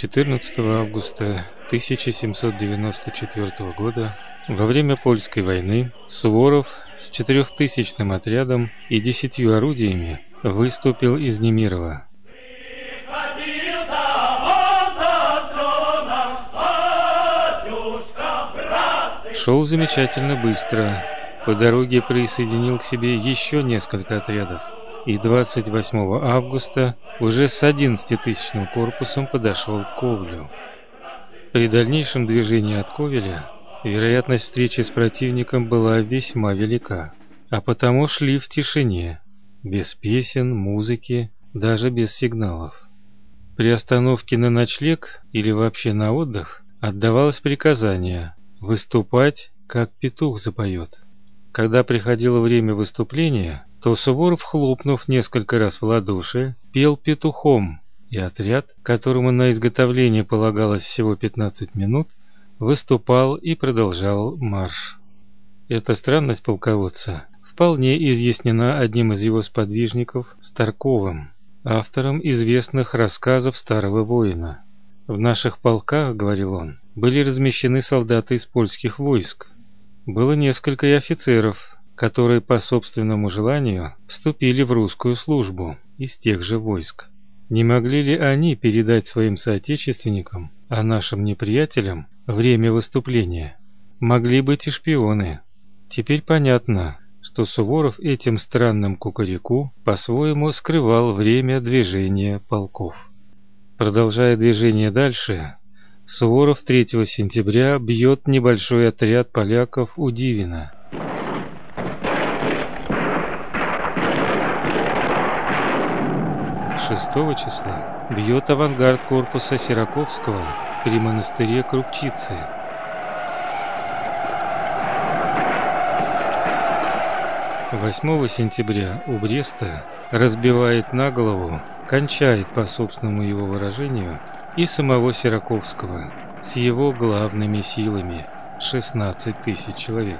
14 августа 1794 года во время польской войны Суворов с четырехтысячным отрядом и десятью орудиями выступил из Немирова. Шел замечательно быстро. По дороге присоединил к себе еще несколько отрядов и 28 августа уже с 11-тысячным корпусом подошел к Ковлю. При дальнейшем движении от Ковеля вероятность встречи с противником была весьма велика, а потому шли в тишине, без песен, музыки, даже без сигналов. При остановке на ночлег или вообще на отдых отдавалось приказание выступать, как петух запоет. Когда приходило время выступления, то Суворов, хлопнув несколько раз в ладоши, пел петухом, и отряд, которому на изготовление полагалось всего 15 минут, выступал и продолжал марш. Эта странность полководца вполне изъяснена одним из его сподвижников Старковым, автором известных рассказов старого воина. В наших полках, говорил он, были размещены солдаты из польских войск. Было несколько и офицеров, которые по собственному желанию вступили в русскую службу из тех же войск. Не могли ли они передать своим соотечественникам, а нашим неприятелям, время выступления? Могли быть и шпионы. Теперь понятно, что Суворов этим странным кукареку по-своему скрывал время движения полков. Продолжая движение дальше, Суворов 3 сентября бьет небольшой отряд поляков у Дивина – 6 числа бьет авангард корпуса Сираковского при монастыре Крупчицы. Восьмого сентября у Бреста разбивает на голову, кончает по собственному его выражению и самого Сираковского с его главными силами 16 тысяч человек.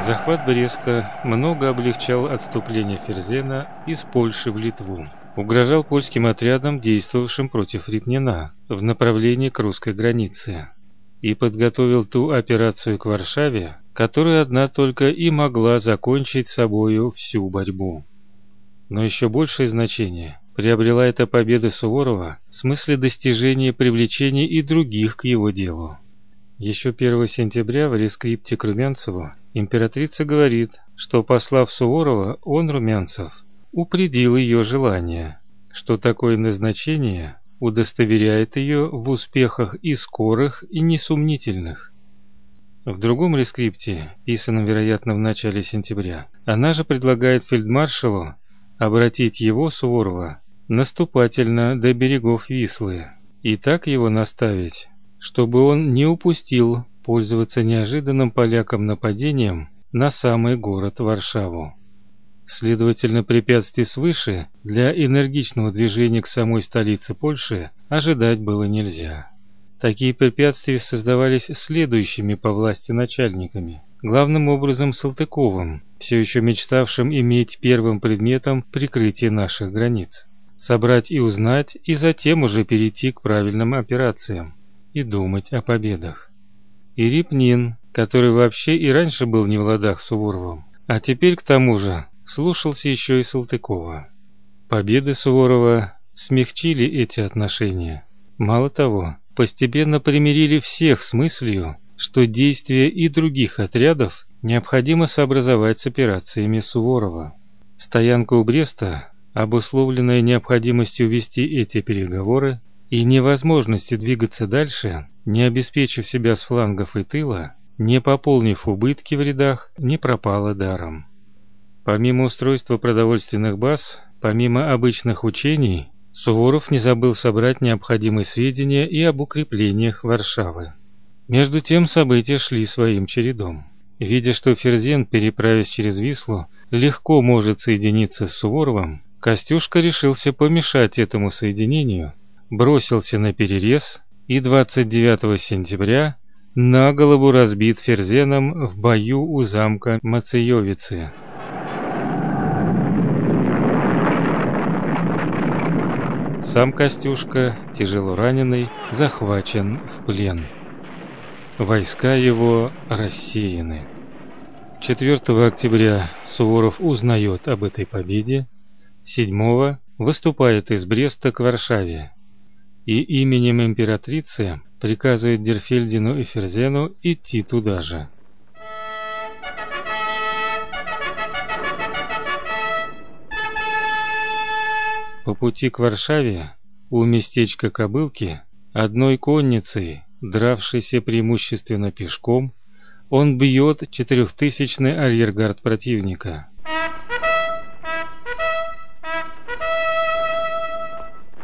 Захват Бреста много облегчал отступление Ферзена из Польши в Литву. Угрожал польским отрядам, действовавшим против Репнина в направлении к русской границе. И подготовил ту операцию к Варшаве, которая одна только и могла закончить собою всю борьбу. Но еще большее значение приобрела эта победа Суворова в смысле достижения привлечения и других к его делу. Еще 1 сентября в рескрипте к Румянцеву императрица говорит, что послав Суворова, он, Румянцев, упредил ее желание, что такое назначение удостоверяет ее в успехах и скорых, и несомнительных. В другом рескрипте, писанном, вероятно, в начале сентября, она же предлагает фельдмаршалу обратить его, Суворова, наступательно до берегов Вислы и так его наставить, чтобы он не упустил пользоваться неожиданным полякам нападением на самый город Варшаву. Следовательно, препятствий свыше для энергичного движения к самой столице Польши ожидать было нельзя. Такие препятствия создавались следующими по власти начальниками. Главным образом Салтыковым, все еще мечтавшим иметь первым предметом прикрытие наших границ. Собрать и узнать, и затем уже перейти к правильным операциям и думать о победах. И Репнин, который вообще и раньше был не в ладах с Суворовым, а теперь к тому же слушался еще и Салтыкова. Победы Суворова смягчили эти отношения. Мало того, постепенно примирили всех с мыслью, что действия и других отрядов необходимо сообразовать с операциями Суворова. Стоянка у Бреста, обусловленная необходимостью вести эти переговоры, и невозможности двигаться дальше, не обеспечив себя с флангов и тыла, не пополнив убытки в рядах, не пропало даром. Помимо устройства продовольственных баз, помимо обычных учений, Суворов не забыл собрать необходимые сведения и об укреплениях Варшавы. Между тем события шли своим чередом. Видя, что Ферзен, переправясь через Вислу, легко может соединиться с Суворовым, Костюшка решился помешать этому соединению бросился на перерез и 29 сентября на голову разбит ферзеном в бою у замка Мацеёвицы. Сам Костюшка, тяжело раненый, захвачен в плен. Войска его рассеяны. 4 октября Суворов узнает об этой победе, 7 выступает из Бреста к Варшаве, и именем императрицы приказывает Дерфельдину и Ферзену идти туда же. По пути к Варшаве у местечка Кобылки одной конницей, дравшейся преимущественно пешком, он бьет четырехтысячный арьергард противника.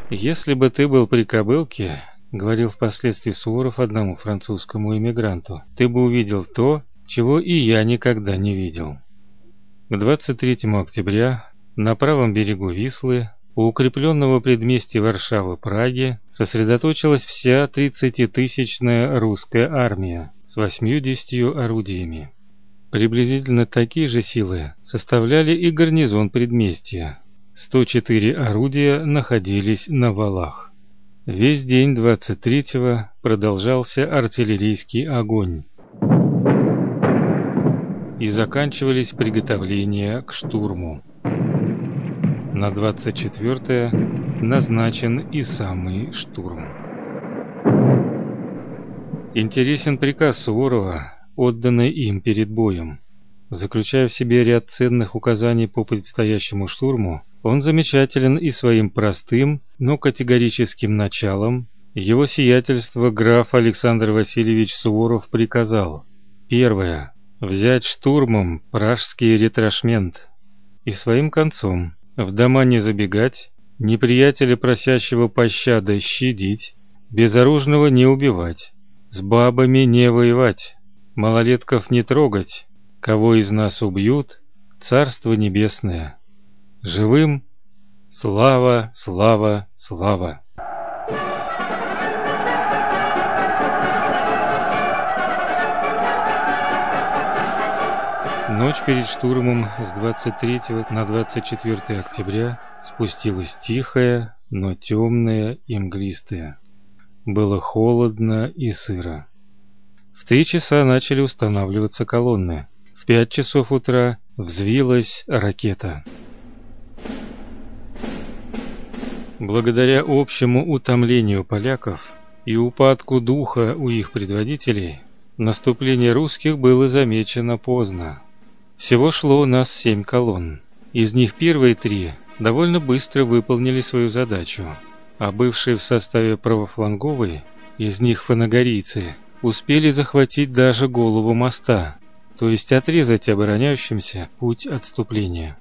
Если бы ты был при Кобылке, говорил впоследствии Суворов одному французскому эмигранту, ты бы увидел то, чего и я никогда не видел. К 23 октября на правом берегу Вислы у укрепленного предместья Варшавы Праги сосредоточилась вся 30-тысячная русская армия с 80 орудиями. Приблизительно такие же силы составляли и гарнизон предместья, 104 орудия находились на валах. Весь день 23-го продолжался артиллерийский огонь. И заканчивались приготовления к штурму. На 24-е назначен и самый штурм. Интересен приказ Суворова, отданный им перед боем. Заключая в себе ряд ценных указаний по предстоящему штурму, он замечателен и своим простым, но категорическим началом. Его сиятельство граф Александр Васильевич Суворов приказал: первое. Взять штурмом пражский ретрошмент. И своим концом. В дома не забегать, неприятеля просящего пощады щадить, безоружного не убивать, с бабами не воевать, малолетков не трогать, кого из нас убьют, царство небесное Живым слава, слава, слава. Ночь перед штурмом с 23 на 24 октября спустилась тихая, но темная и мглистая. Было холодно и сыро. В три часа начали устанавливаться колонны. В пять часов утра взвилась ракета. Благодаря общему утомлению поляков и упадку духа у их предводителей, наступление русских было замечено поздно. Всего шло у нас семь колонн. Из них первые три довольно быстро выполнили свою задачу, а бывшие в составе правофланговой, из них фанагорийцы, успели захватить даже голову моста, то есть отрезать обороняющимся путь отступления.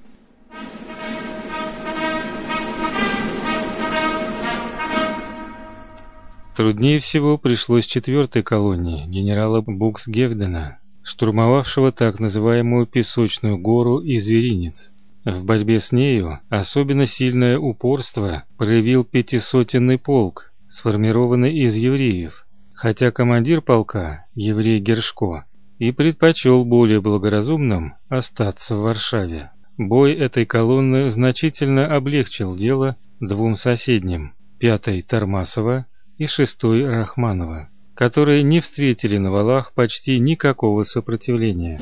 Труднее всего пришлось четвертой колонии генерала Буксгевдена, штурмовавшего так называемую Песочную гору и Зверинец. В борьбе с нею особенно сильное упорство проявил пятисотенный полк, сформированный из евреев, хотя командир полка, еврей Гершко, и предпочел более благоразумным остаться в Варшаве. Бой этой колонны значительно облегчил дело двум соседним: пятой Тармасова и шестой Рахманова, которые не встретили на валах почти никакого сопротивления.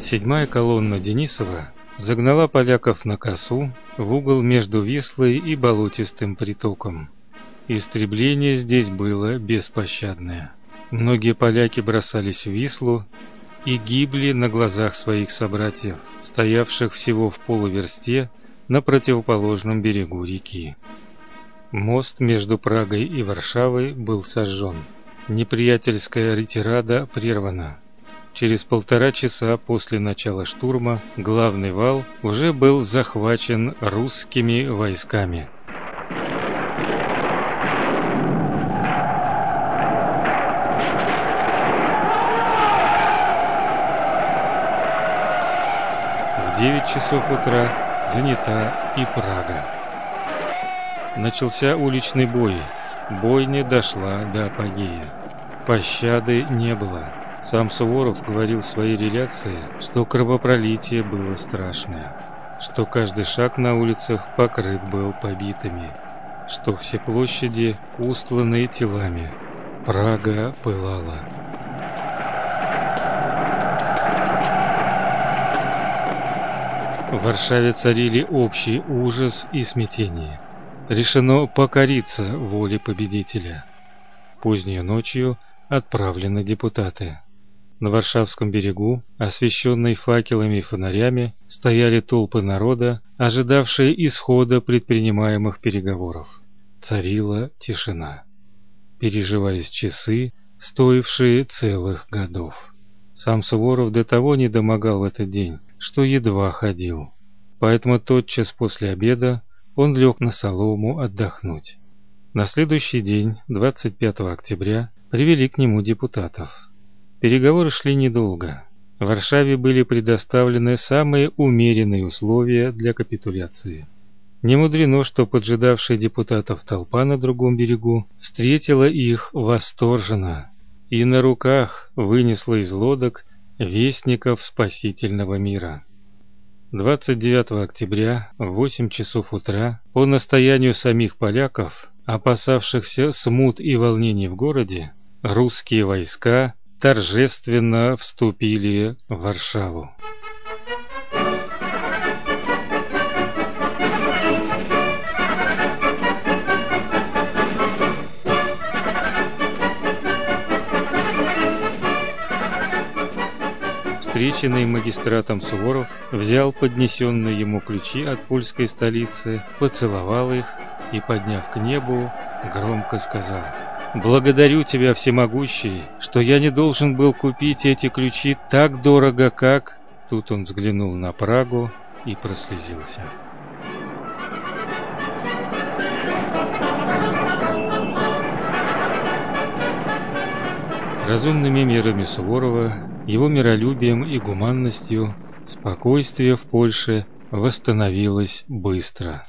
Седьмая колонна Денисова загнала поляков на косу в угол между Вислой и болотистым притоком. Истребление здесь было беспощадное. Многие поляки бросались в Вислу и гибли на глазах своих собратьев, стоявших всего в полуверсте на противоположном берегу реки. Мост между Прагой и Варшавой был сожжен. Неприятельская ретирада прервана. Через полтора часа после начала штурма главный вал уже был захвачен русскими войсками. В 9 часов утра занята и Прага. Начался уличный бой. Бойня дошла до апогея. Пощады не было. Сам Суворов говорил в своей реляции, что кровопролитие было страшное. что каждый шаг на улицах покрыт был побитыми, что все площади устланы телами. Прага пылала. В Варшаве царили общий ужас и смятение. Решено покориться воле победителя. Поздней ночью отправлены депутаты. На Варшавском берегу, освещенной факелами и фонарями, стояли толпы народа, ожидавшие исхода предпринимаемых переговоров. Царила тишина. Переживались часы, стоившие целых годов. Сам Суворов до того не домогал в этот день, что едва ходил. Поэтому тотчас после обеда он лег на солому отдохнуть. На следующий день, 25 октября, привели к нему депутатов. Переговоры шли недолго. В Варшаве были предоставлены самые умеренные условия для капитуляции. Не что поджидавшая депутатов толпа на другом берегу встретила их восторженно и на руках вынесла из лодок вестников спасительного мира. 29 октября в 8 часов утра по настоянию самих поляков, опасавшихся смут и волнений в городе, русские войска торжественно вступили в Варшаву. Встреченный магистратом Суворов взял поднесенные ему ключи от польской столицы, поцеловал их и, подняв к небу, громко сказал: Благодарю тебя, всемогущий, что я не должен был купить эти ключи так дорого, как Тут он взглянул на Прагу и прослезился. Разумными мерами Суворова, его миролюбием и гуманностью спокойствие в Польше восстановилось быстро.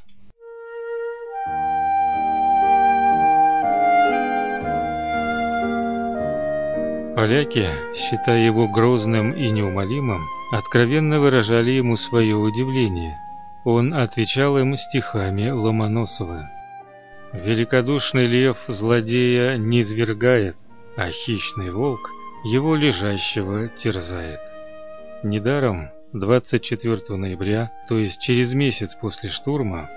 Поляки, считая его грозным и неумолимым, откровенно выражали ему свое удивление. Он отвечал им стихами Ломоносова. Великодушный лев злодея не извергает, а хищный волк его лежащего терзает. Недаром 24 ноября, то есть через месяц после штурма,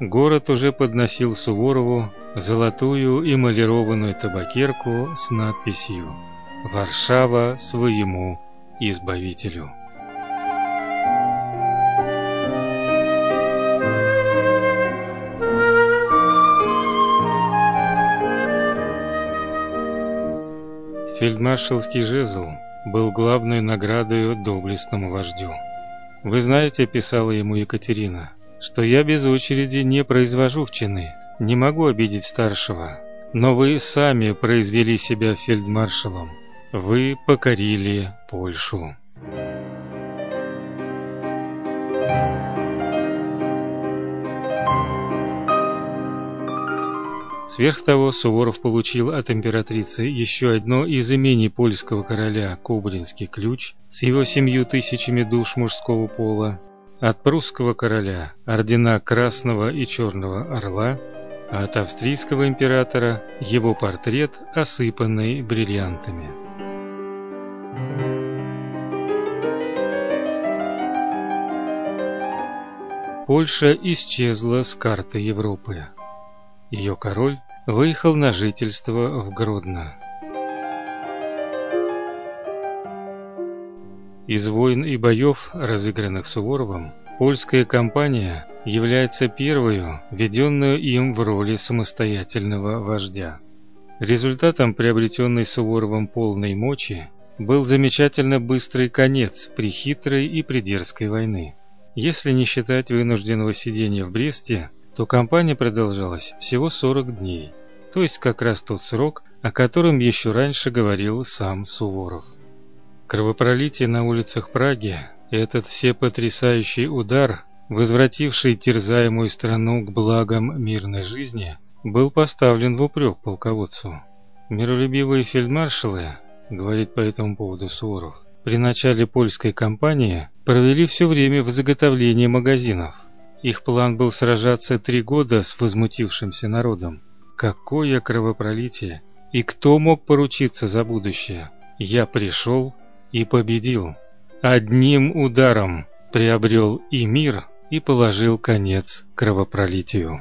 город уже подносил Суворову золотую эмалированную табакерку с надписью Варшава своему избавителю. Фельдмаршалский жезл был главной наградой доблестному вождю. Вы знаете, писала ему Екатерина, что я без очереди не произвожу в чины, не могу обидеть старшего, но вы сами произвели себя фельдмаршалом. Вы покорили Польшу. Сверх того, Суворов получил от императрицы еще одно из имений польского короля Кобринский ключ с его семью тысячами душ мужского пола, от прусского короля ордена Красного и Черного Орла, а от австрийского императора его портрет, осыпанный бриллиантами. Польша исчезла с карты Европы. Ее король выехал на жительство в Гродно. Из войн и боев, разыгранных Суворовым, польская кампания является первой, введенную им в роли самостоятельного вождя. Результатом приобретенной Суворовым полной мочи был замечательно быстрый конец при хитрой и придерзкой войны. Если не считать вынужденного сидения в Бресте, то кампания продолжалась всего 40 дней, то есть как раз тот срок, о котором еще раньше говорил сам Суворов. Кровопролитие на улицах Праги, этот всепотрясающий удар, возвративший терзаемую страну к благам мирной жизни, был поставлен в упрек полководцу. Миролюбивые фельдмаршалы, говорит по этому поводу Суворов, при начале польской кампании провели все время в заготовлении магазинов. Их план был сражаться три года с возмутившимся народом. Какое кровопролитие! И кто мог поручиться за будущее? Я пришел и победил. Одним ударом приобрел и мир, и положил конец кровопролитию.